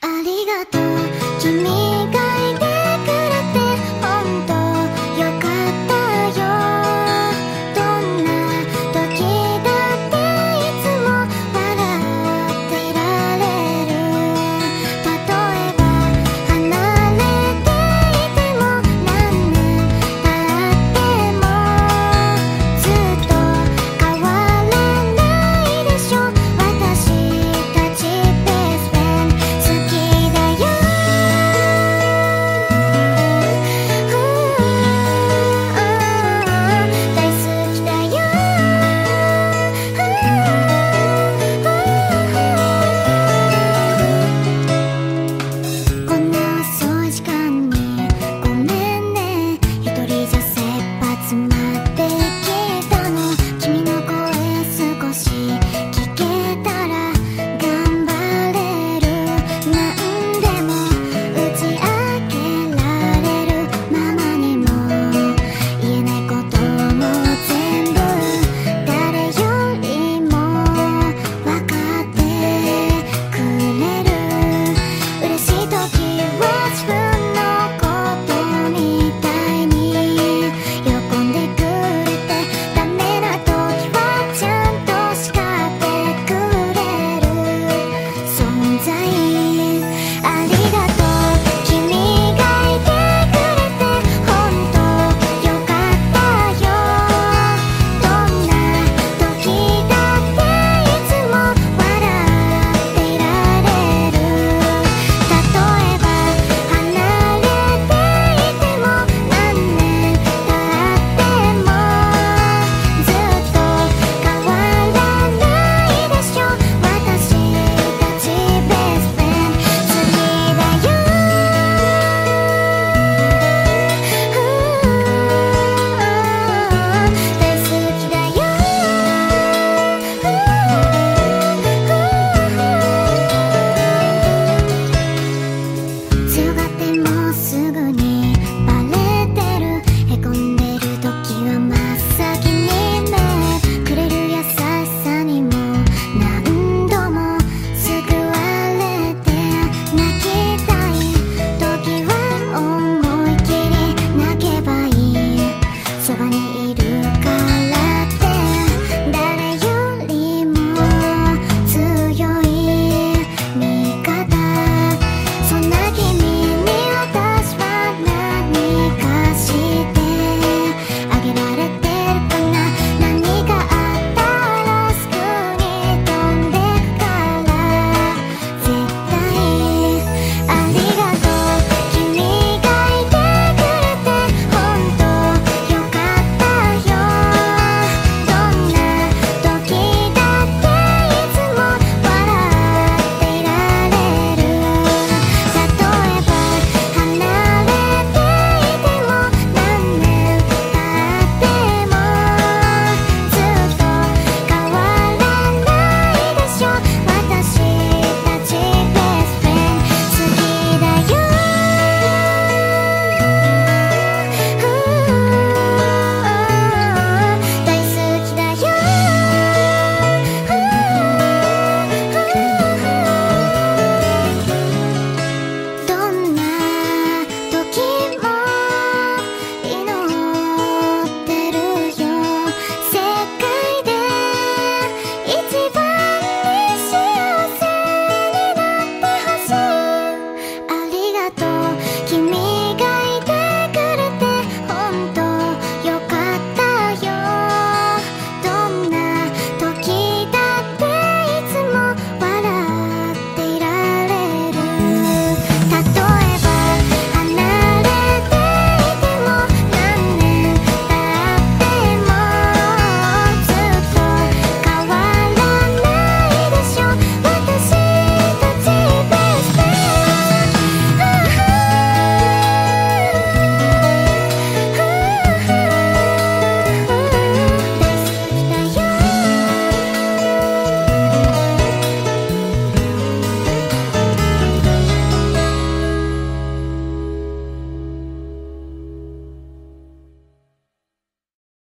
ありがとう君。すぐ